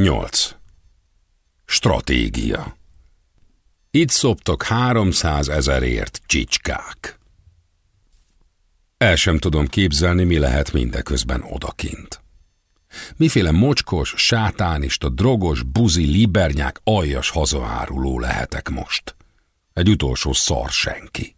8. Stratégia Itt szoptok 300 ezerért csicskák. El sem tudom képzelni, mi lehet mindeközben odakint. Miféle mocskos, sátánista, drogos, buzi, libernyák, aljas hazaáruló lehetek most. Egy utolsó szar senki.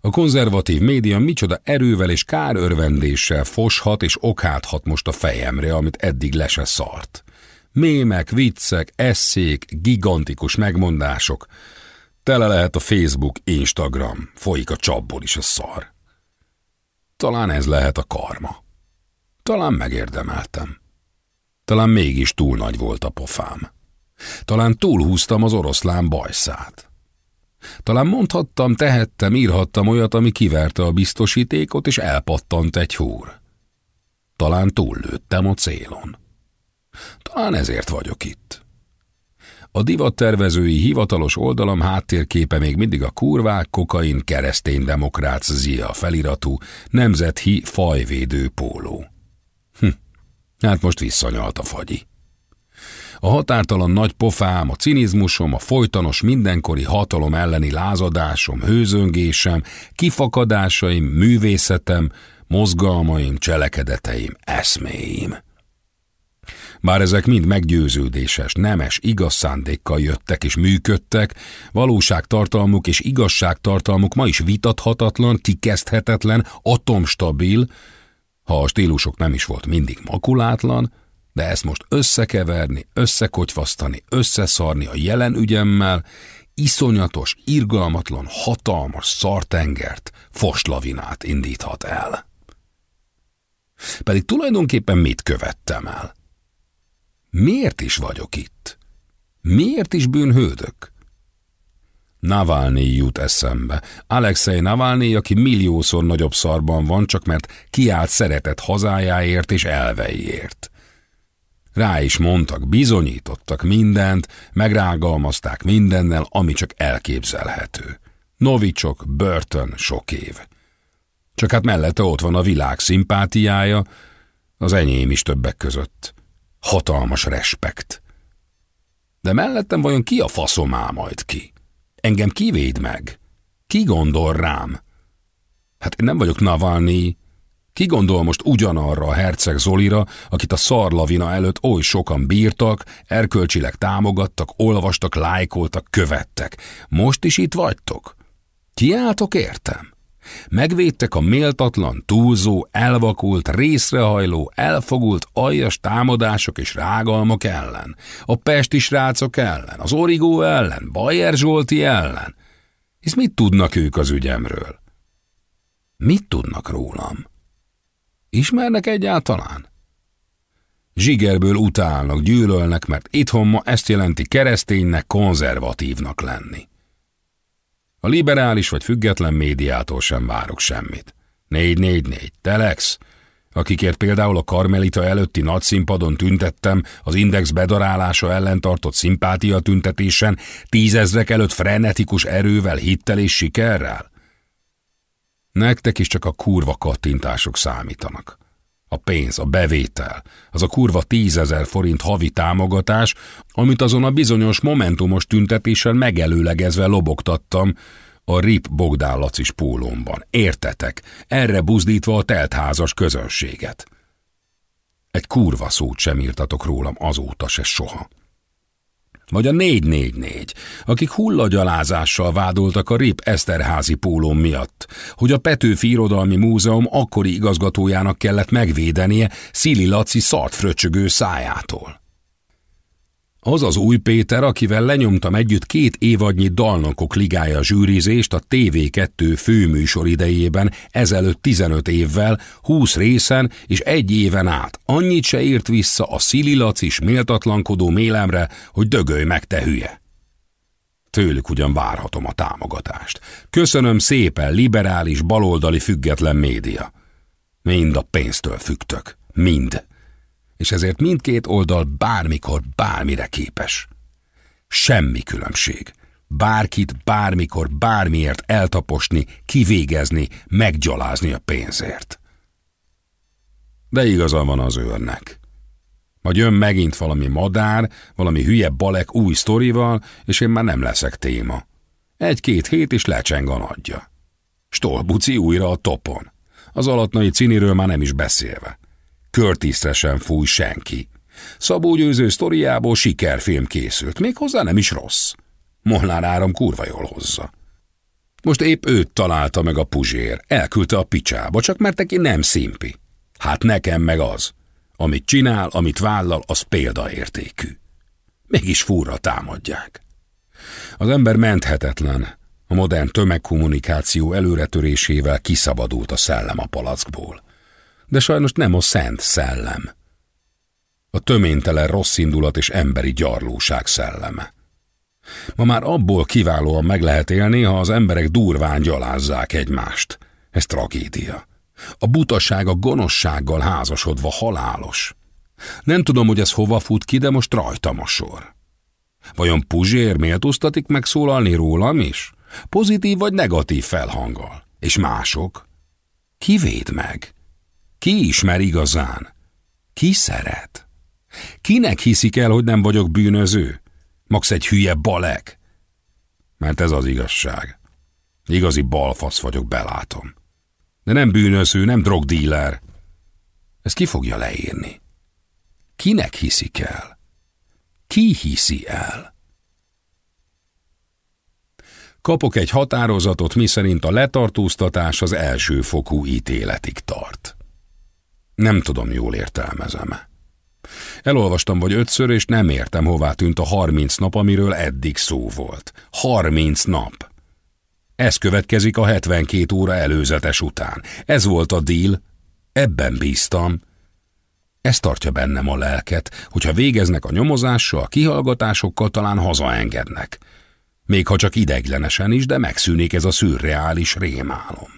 A konzervatív média micsoda erővel és kárörvendéssel foshat és okáthat most a fejemre, amit eddig le se szart. Mémek, viccek, eszék, gigantikus megmondások. Tele lehet a Facebook, Instagram, folyik a csapból is a szar. Talán ez lehet a karma. Talán megérdemeltem. Talán mégis túl nagy volt a pofám. Talán túlhúztam az oroszlán bajszát. Talán mondhattam, tehettem, írhattam olyat, ami kiverte a biztosítékot, és elpattant egy húr. Talán túllőttem a célon. Talán ezért vagyok itt. A divattervezői hivatalos oldalam háttérképe még mindig a kurvák, kokain, keresztény zia feliratú, nemzethi fajvédő póló. Hm, hát most visszanyalt a fagyi. A határtalan nagy pofám, a cinizmusom, a folytonos mindenkori hatalom elleni lázadásom, hőzöngésem, kifakadásaim, művészetem, mozgalmaim, cselekedeteim, eszméim. Bár ezek mind meggyőződéses, nemes, igaz szándékkal jöttek és működtek, valóságtartalmuk és igazságtartalmuk ma is vitathatatlan, kikezdhetetlen, atomstabil, ha a stílusok nem is volt mindig makulátlan, de ezt most összekeverni, összekotyvasztani, összeszarni a jelen ügyemmel, iszonyatos, irgalmatlan, hatalmas szartengert, foslavinát indíthat el. Pedig tulajdonképpen mit követtem el? Miért is vagyok itt? Miért is bűnhődök? Navalnyi jut eszembe. Alexei Navalnyi, aki milliószor nagyobb szarban van, csak mert kiállt szeretett hazájáért és elveiért. Rá is mondtak, bizonyítottak mindent, megrágalmazták mindennel, ami csak elképzelhető. Novicsok, börtön, sok év. Csak hát mellette ott van a világ szimpátiája, az enyém is többek között. Hatalmas respekt. De mellettem vajon ki a faszom áll majd ki? Engem kivéd meg? Ki gondol rám? Hát én nem vagyok Navalnyi. Ki gondol most ugyanarra a herceg Zolira, akit a szarlavina előtt oly sokan bírtak, erkölcsileg támogattak, olvastak, lájkoltak, követtek. Most is itt vagytok? Kiálltok értem? Megvédtek a méltatlan, túlzó, elvakult, részrehajló, elfogult aljas támadások és rágalmak ellen, a pesti srácok ellen, az origó ellen, Bajer Zsolti ellen. És mit tudnak ők az ügyemről? Mit tudnak rólam? Ismernek egyáltalán? Zsigerből utálnak, gyűlölnek, mert itthon ma ezt jelenti kereszténynek, konzervatívnak lenni. A liberális vagy független médiától sem várok semmit. 444, Telex, akikért például a Karmelita előtti nagyszínpadon tüntettem, az Index bedarálása ellen tartott szimpátia tüntetésen, tízezrek előtt frenetikus erővel, hittel és sikerrel? Nektek is csak a kurva kattintások számítanak. A pénz, a bevétel, az a kurva tízezer forint havi támogatás, amit azon a bizonyos momentumos tüntetésen megelőlegezve lobogtattam a Rip Bogdán Lacis pólómban. Értetek, erre buzdítva a teltházas közönséget. Egy kurva szót sem írtatok rólam azóta se soha vagy a 444, akik hullagyalázással vádoltak a RIP Eszterházi pólóm miatt, hogy a Petőfi Irodalmi Múzeum akkori igazgatójának kellett megvédenie Szili Laci szart fröcsögő szájától. Az az új Péter, akivel lenyomtam együtt két évadnyi Dalnokok Ligája zsűrizést a TV2 főműsor idejében, ezelőtt 15 évvel, 20 részen és egy éven át. Annyit se írt vissza a szililacis méltatlankodó mélemre, hogy dögölj meg, te hülye. Tőlük ugyan várhatom a támogatást. Köszönöm szépen, liberális, baloldali független média. Mind a pénztől fügtök. Mind és ezért mindkét oldal bármikor bármire képes. Semmi különbség. Bárkit bármikor bármiért eltaposni, kivégezni, meggyalázni a pénzért. De igaza van az őrnek. Vagy jön megint valami madár, valami hülye balek új sztorival, és én már nem leszek téma. Egy-két hét is lecseng a nagyja. Stolbuci újra a topon. Az alatnai ciniről már nem is beszélve. Körtisztre sem fúj senki. Szabó Győző sztoriából sikerfilm készült, méghozzá nem is rossz. Molnár Áram kurva jól hozza. Most épp őt találta meg a puzsér, elküldte a picsába, csak mert neki nem szimpi. Hát nekem meg az. Amit csinál, amit vállal, az példaértékű. Mégis fúra támadják. Az ember menthetetlen. A modern tömegkommunikáció előretörésével kiszabadult a szellem a palackból. De sajnos nem a szent szellem. A töménytelen rossz indulat és emberi gyarlóság szelleme. Ma már abból kiválóan meg lehet élni, ha az emberek durván gyalázzák egymást. Ez tragédia. A butaság a gonoszsággal házasodva halálos. Nem tudom, hogy ez hova fut ki, de most rajtam a sor. Vajon Puzsér méltóztatik megszólalni rólam is? Pozitív vagy negatív felhanggal? És mások? Ki véd meg? Ki ismer igazán? Ki szeret? Kinek hiszik el, hogy nem vagyok bűnöző? Max egy hülye balek. Mert ez az igazság. Igazi balfasz vagyok, belátom. De nem bűnöző, nem drogdíler. Ez ki fogja leírni? Kinek hiszik el? Ki hiszi el? Kapok egy határozatot, miszerint a letartóztatás az első fokú ítéletig tart. Nem tudom, jól értelmezem-e. Elolvastam vagy ötször, és nem értem, hová tűnt a harminc nap, amiről eddig szó volt. Harminc nap! Ez következik a 72 óra előzetes után. Ez volt a deal. Ebben bíztam. Ez tartja bennem a lelket, hogyha végeznek a nyomozással, a kihallgatásokkal talán hazaengednek. Még ha csak ideiglenesen is, de megszűnik ez a szürreális rémálom.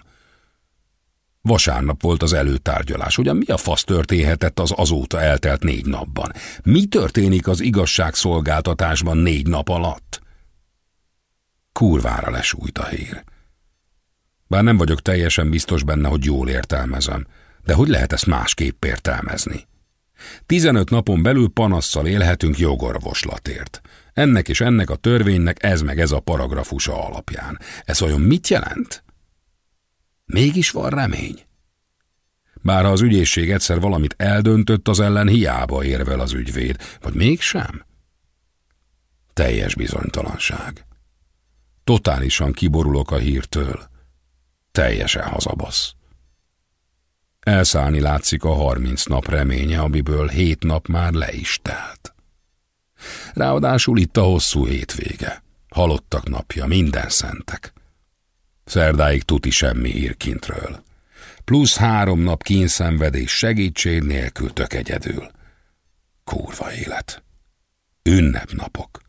Vasárnap volt az előtárgyalás. Ugyan mi a fasz történhetett az azóta eltelt négy napban? Mi történik az igazságszolgáltatásban négy nap alatt? Kurvára lesújt a hír. Bár nem vagyok teljesen biztos benne, hogy jól értelmezem, de hogy lehet ezt másképp értelmezni? Tizenöt napon belül panasszal élhetünk jogorvoslatért. Ennek és ennek a törvénynek ez meg ez a paragrafusa alapján. Ez olyan mit jelent? Mégis van remény. Bár ha az ügyészség egyszer valamit eldöntött, az ellen hiába érvel az ügyvéd, vagy mégsem? Teljes bizonytalanság. Totálisan kiborulok a hírtől. Teljesen hazabasz. Elszállni látszik a harminc nap reménye, amiből hét nap már le is telt. Ráadásul itt a hosszú hétvége. Halottak napja, minden szentek. Szerdáig tuti semmi hír kintről. Plusz három nap kínszenvedés segítség nélkül tök egyedül. Kurva élet. Ünnepnapok.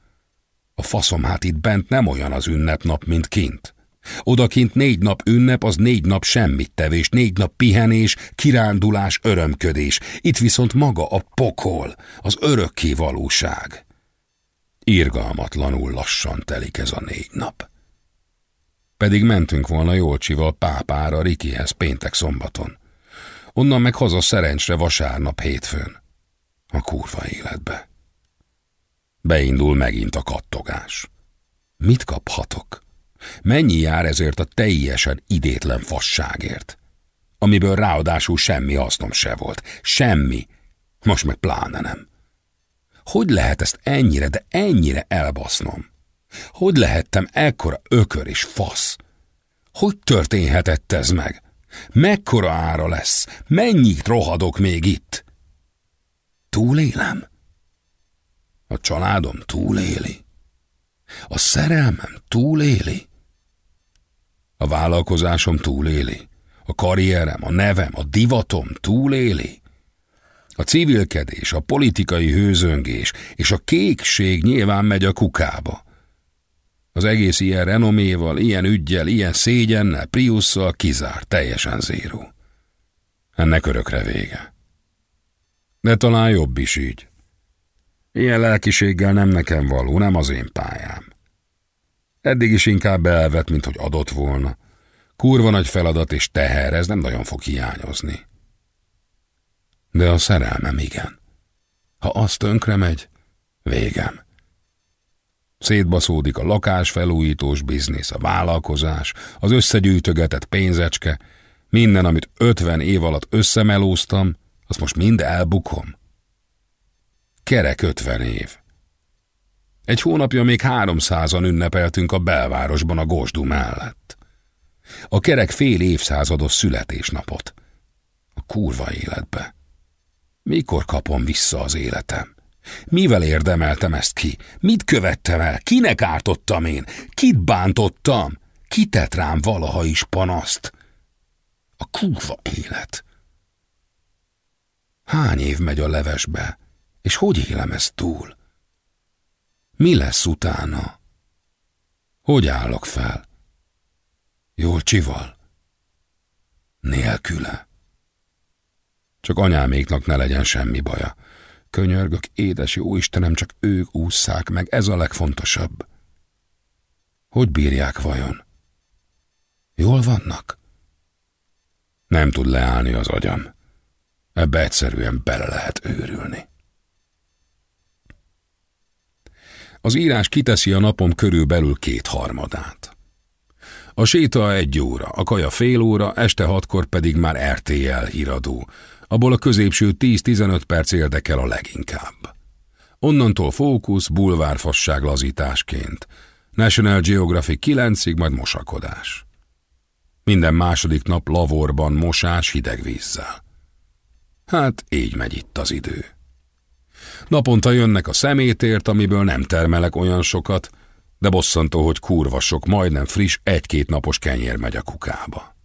A faszom hát itt bent nem olyan az ünnepnap, mint kint. Odakint négy nap ünnep, az négy nap semmit tevés, négy nap pihenés, kirándulás, örömködés. Itt viszont maga a pokol, az örökké valóság. Irgalmatlanul lassan telik ez a négy nap. Pedig mentünk volna Jolcsival pápára Rikihez péntek szombaton. Onnan meg haza szerencsre vasárnap hétfőn. A kurva életbe. Beindul megint a kattogás. Mit kaphatok? Mennyi jár ezért a teljesen idétlen fasságért? Amiből ráadásul semmi hasznom se volt. Semmi. Most meg pláne nem. Hogy lehet ezt ennyire, de ennyire elbasznom? Hogy lehettem ekkora ökör és fasz? Hogy történhetett ez meg? Mekkora ára lesz? Mennyit rohadok még itt? Túlélem? A családom túléli? A szerelmem túléli? A vállalkozásom túléli? A karrierem, a nevem, a divatom túléli? A civilkedés, a politikai hőzöngés és a kékség nyilván megy a kukába. Az egész ilyen renoméval, ilyen ügyjel, ilyen szégyennel, Priusszal kizár, teljesen zéró. Ennek örökre vége. De talán jobb is így. Ilyen lelkiséggel nem nekem való, nem az én pályám. Eddig is inkább elvet, mint hogy adott volna. Kurva nagy feladat és teher, ez nem nagyon fog hiányozni. De a szerelmem igen. Ha az tönkre megy, végem. Szétbaszódik a lakásfelújítós biznisz, a vállalkozás, az összegyűjtögetett pénzecske, minden, amit ötven év alatt összemelóztam, azt most mind elbukom. Kerek ötven év. Egy hónapja még háromszázan ünnepeltünk a belvárosban a Gosdú mellett. A kerek fél évszázados születésnapot. A kurva életbe. Mikor kapom vissza az életem? Mivel érdemeltem ezt ki? Mit követtem el? Kinek ártottam én? Kit bántottam? Kitett rám valaha is panaszt? A kurva élet. Hány év megy a levesbe, és hogy élem ezt túl? Mi lesz utána? Hogy állok fel? Jól csival? Nélküle. Csak anyáméknak ne legyen semmi baja. Könyörgök, édes jó Istenem, csak ők ússzák meg, ez a legfontosabb. Hogy bírják vajon? Jól vannak? Nem tud leállni az agyam. Ebbe egyszerűen bele lehet őrülni. Az írás kiteszi a napom körülbelül kétharmadát. A séta egy óra, a kaja fél óra, este hatkor pedig már RTL híradó, abból a középső 10-15 perc érdekel a leginkább. Onnantól fókusz, bulvárfasság lazításként, National Geographic 9-ig, majd mosakodás. Minden második nap lavorban mosás hideg vízzel. Hát így megy itt az idő. Naponta jönnek a szemétért, amiből nem termelek olyan sokat, de bosszantó, hogy kurva sok, majdnem friss, egy-két napos kenyér megy a kukába.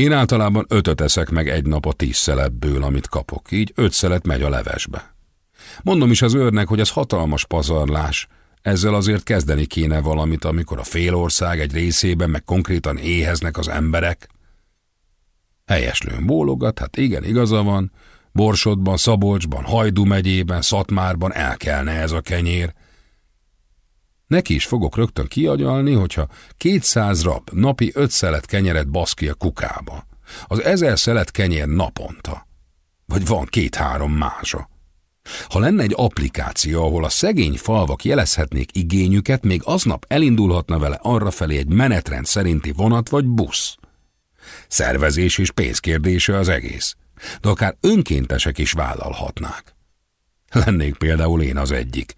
Én általában ötöt eszek meg egy nap a tíz szeletből, amit kapok, így öt szelet megy a levesbe. Mondom is az őrnek, hogy ez hatalmas pazarlás, ezzel azért kezdeni kéne valamit, amikor a félország egy részében meg konkrétan éheznek az emberek. Helyeslőn bólogat, hát igen, igaza van, Borsodban, Szabolcsban, Hajdú megyében, Szatmárban elkelne ez a kenyér. Neki is fogok rögtön kiagyalni, hogyha kétszáz rab napi öt szelet kenyeret basz ki a kukába. Az ezer szelet kenyér naponta. Vagy van két-három mázsa. Ha lenne egy applikáció, ahol a szegény falvak jelezhetnék igényüket, még aznap elindulhatna vele arrafelé egy menetrend szerinti vonat vagy busz. Szervezés és pénzkérdése az egész, de akár önkéntesek is vállalhatnák. Lennék például én az egyik,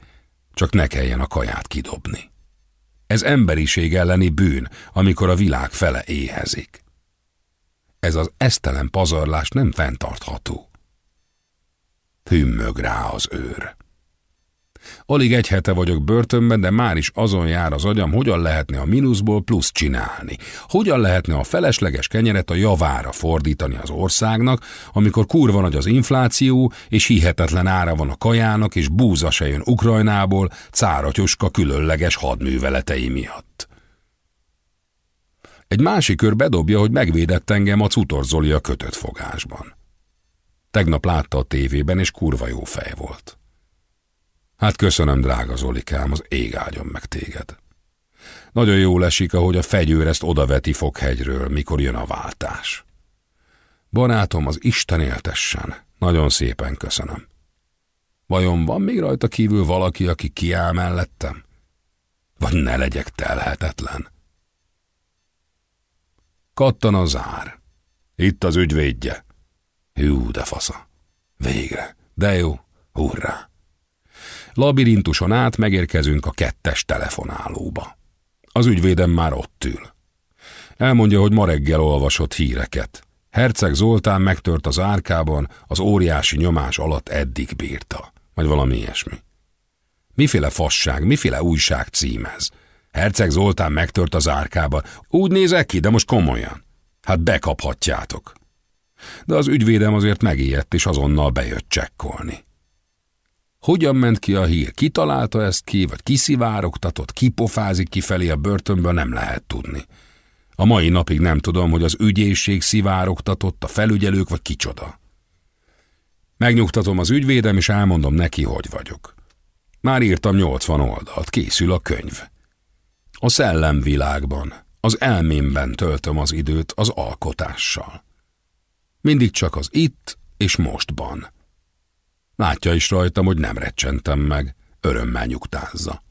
csak ne kelljen a kaját kidobni. Ez emberiség elleni bűn, amikor a világ fele éhezik. Ez az esztelen pazarlás nem fenntartható. Hümmög rá az őr. Alig egy hete vagyok börtönben, de már is azon jár az agyam, hogyan lehetne a mínuszból plusz csinálni. Hogyan lehetne a felesleges kenyeret a javára fordítani az országnak, amikor kurva nagy az infláció, és hihetetlen ára van a kajának, és búza se jön Ukrajnából, cáratyuska különleges hadműveletei miatt. Egy másik kör bedobja, hogy megvédett engem a cutorzoli kötött fogásban. Tegnap látta a tévében, és kurva jó fej volt. Hát köszönöm, drága Zolikám, az ég áldjon meg téged. Nagyon jól esik, ahogy a fegyőr ezt odaveti Fokhegyről, mikor jön a váltás. Barátom, az Isten éltessen. Nagyon szépen köszönöm. Vajon van még rajta kívül valaki, aki kiáll mellettem? Vagy ne legyek telhetetlen? Kattan a zár. Itt az ügyvédje. Hú, de fasza. Végre. De jó. Hurrá. Labirintuson át megérkezünk a kettes telefonálóba. Az ügyvédem már ott ül. Elmondja, hogy ma reggel olvasott híreket. Herceg Zoltán megtört az árkában, az óriási nyomás alatt eddig bírta. Vagy valami ilyesmi. Miféle fasság, miféle újság címez? Herceg Zoltán megtört az árkában. Úgy nézek ki, de most komolyan. Hát bekaphatjátok. De az ügyvédem azért megijedt, és azonnal bejött csekkolni. Hogyan ment ki a hír? Ki találta ezt ki, vagy kiszivárogtatott, kipofázik kifelé a börtönből, nem lehet tudni. A mai napig nem tudom, hogy az ügyészség szivárogtatott, a felügyelők, vagy kicsoda. Megnyugtatom az ügyvédem, és elmondom neki, hogy vagyok. Már írtam 80 oldalt, készül a könyv. A szellemvilágban, az elmémben töltöm az időt az alkotással. Mindig csak az itt és mostban Látja is rajtam, hogy nem recsentem meg, örömmel nyugtázza.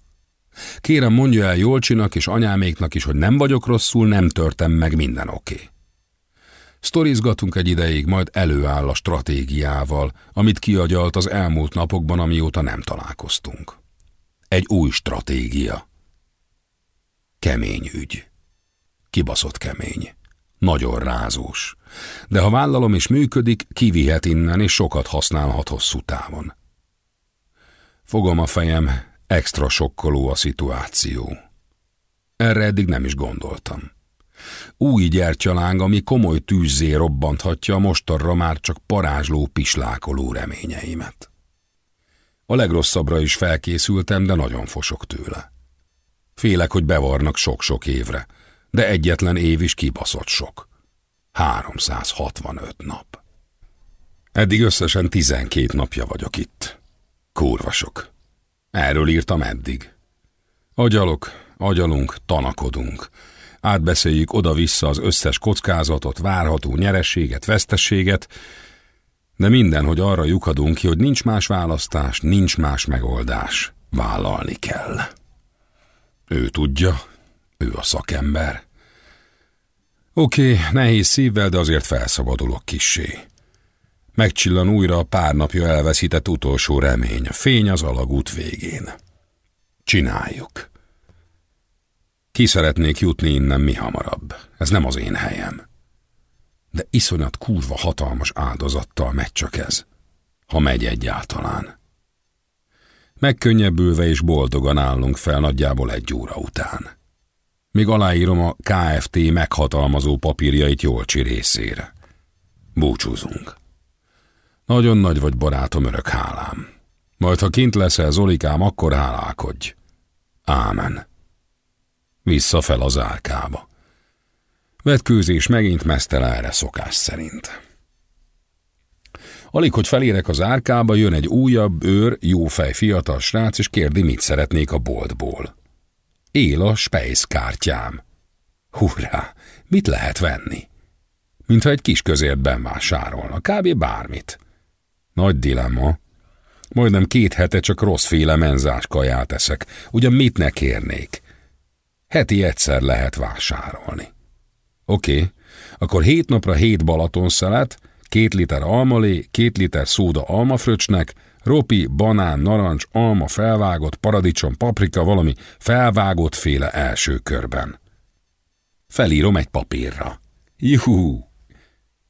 Kérem, mondja el Jolcsinak és anyáméknak is, hogy nem vagyok rosszul, nem törtem meg, minden oké. Okay. Sztorizgatunk egy ideig, majd előáll a stratégiával, amit kiagyalt az elmúlt napokban, amióta nem találkoztunk. Egy új stratégia. Kemény ügy. Kibaszott kemény. Nagyon rázós. De ha vállalom és működik, kivihet innen, és sokat használhat hosszú távon. Fogom a fejem, extra sokkoló a szituáció. Erre eddig nem is gondoltam. Új gyertyaláng, ami komoly tűzzé robbanthatja mostarra már csak parázsló, pislákoló reményeimet. A legrosszabbra is felkészültem, de nagyon fosok tőle. Félek, hogy bevarnak sok-sok évre, de egyetlen év is kibaszott sok. 365 nap. Eddig összesen 12 napja vagyok itt. Kurva sok. Erről írtam eddig. Agyalok, agyalunk, tanakodunk. Átbeszéljük oda-vissza az összes kockázatot, várható nyerességet, vesztességet, de minden, hogy arra lyukadunk ki, hogy nincs más választás, nincs más megoldás. Vállalni kell. Ő tudja, ő a szakember. Oké, nehéz szívvel, de azért felszabadulok kissé. Megcsillan újra a pár napja elveszített utolsó remény, fény az alagút végén. Csináljuk. Ki szeretnék jutni innen mi hamarabb. Ez nem az én helyem. De iszonyat kurva hatalmas áldozattal megy csak ez. Ha megy egyáltalán. Megkönnyebbülve és boldogan állunk fel nagyjából egy óra után. Még aláírom a KFT meghatalmazó papírjait Jolcsi részére. Búcsúzunk. Nagyon nagy vagy barátom, örök hálám. Majd ha kint leszel, Zolikám, akkor hálálkodj. Ámen. Vissza fel az árkába. Vetkőzés megint erre szokás szerint. Alig, hogy felérek az árkába, jön egy újabb, őr, jófej fiatal srác, és kérdi, mit szeretnék a boltból. Él a spejszkártyám. Hurrá, mit lehet venni? Mintha egy kis közértben vásárolna, kb. bármit. Nagy dilemma. Majdnem két hete csak rosszféle menzás kaját eszek. Ugyan mit ne kérnék? Heti egyszer lehet vásárolni. Oké, akkor hét napra hét Balatonszelet, két liter almalé, két liter szóda almafröcsnek, ropi, banán, narancs, alma, felvágott, paradicsom, paprika, valami felvágott féle első körben. Felírom egy papírra. Juhú!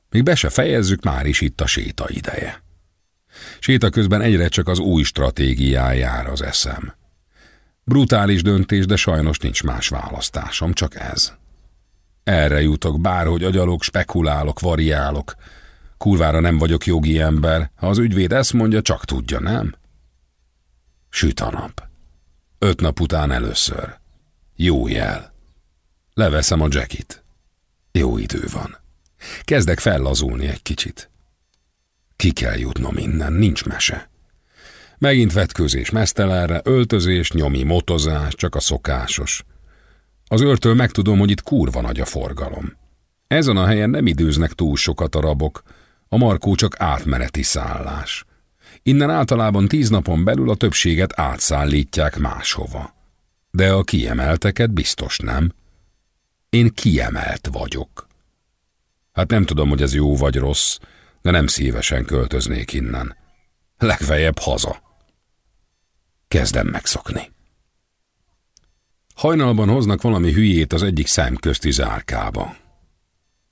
Még be se fejezzük, már is itt a séta ideje. Séta közben egyre csak az új stratégiájára az eszem. Brutális döntés, de sajnos nincs más választásom, csak ez. Erre jutok, bárhogy agyalok, spekulálok, variálok. Kurvára nem vagyok jogi ember, ha az ügyvéd ezt mondja, csak tudja, nem? Süt a nap. Öt nap után először. Jó jel. Leveszem a jackit. Jó idő van. Kezdek fellazulni egy kicsit. Ki kell jutnom innen, nincs mese. Megint vetkőzés mesztelenre, öltözés, nyomi motozás, csak a szokásos. Az őrtől megtudom, hogy itt kurva nagy a forgalom. Ezen a helyen nem időznek túl sokat a rabok, a markó csak átmeneti szállás. Innen általában tíz napon belül a többséget átszállítják máshova. De a kiemelteket biztos nem. Én kiemelt vagyok. Hát nem tudom, hogy ez jó vagy rossz, de nem szívesen költöznék innen. Legfeljebb haza. Kezdem megszokni. Hajnalban hoznak valami hülyét az egyik szemközti zárkába.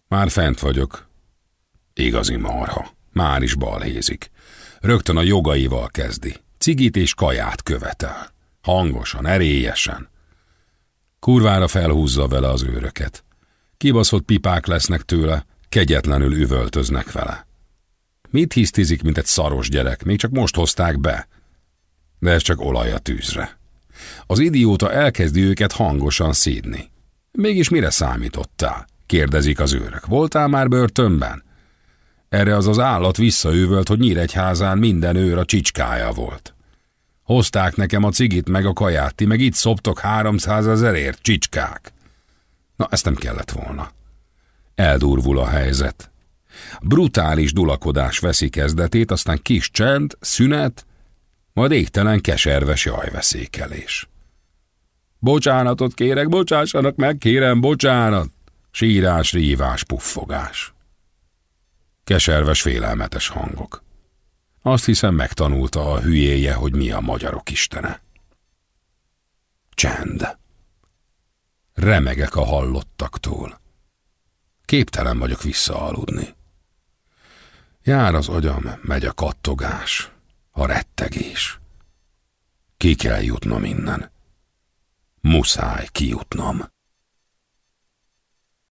Már fent vagyok. Igazi marha. Már is balhézik. Rögtön a jogaival kezdi. Cigit és kaját követel. Hangosan, erélyesen. Kurvára felhúzza vele az őröket. Kibaszott pipák lesznek tőle, kegyetlenül üvöltöznek vele. Mit hisztizik, mint egy szaros gyerek, még csak most hozták be. De ez csak olaj a tűzre. Az idióta elkezdi őket hangosan szídni. Mégis mire számítottál? kérdezik az őrök. Voltál már börtönben? Erre az az állat visszaővölt, hogy Nyíregyházán minden őr a csicskája volt. Hozták nekem a cigit meg a kaját, ti meg itt szoptok háromszázezerért, csicskák. Na, ezt nem kellett volna. Eldurvul a helyzet. Brutális dulakodás veszi kezdetét, aztán kis csend, szünet, majd égtelen keserves jajveszékelés. Bocsánatot kérek, bocsássanak meg, kérem, bocsánat! Sírás, rívás, puffogás. Keserves, félelmetes hangok. Azt hiszem megtanulta a hülyéje, hogy mi a magyarok istene. Csend. Remegek a hallottaktól. Képtelen vagyok visszaaludni. Jár az agyam, megy a kattogás, a rettegés. Ki kell jutnom innen. Muszáj kijutnom.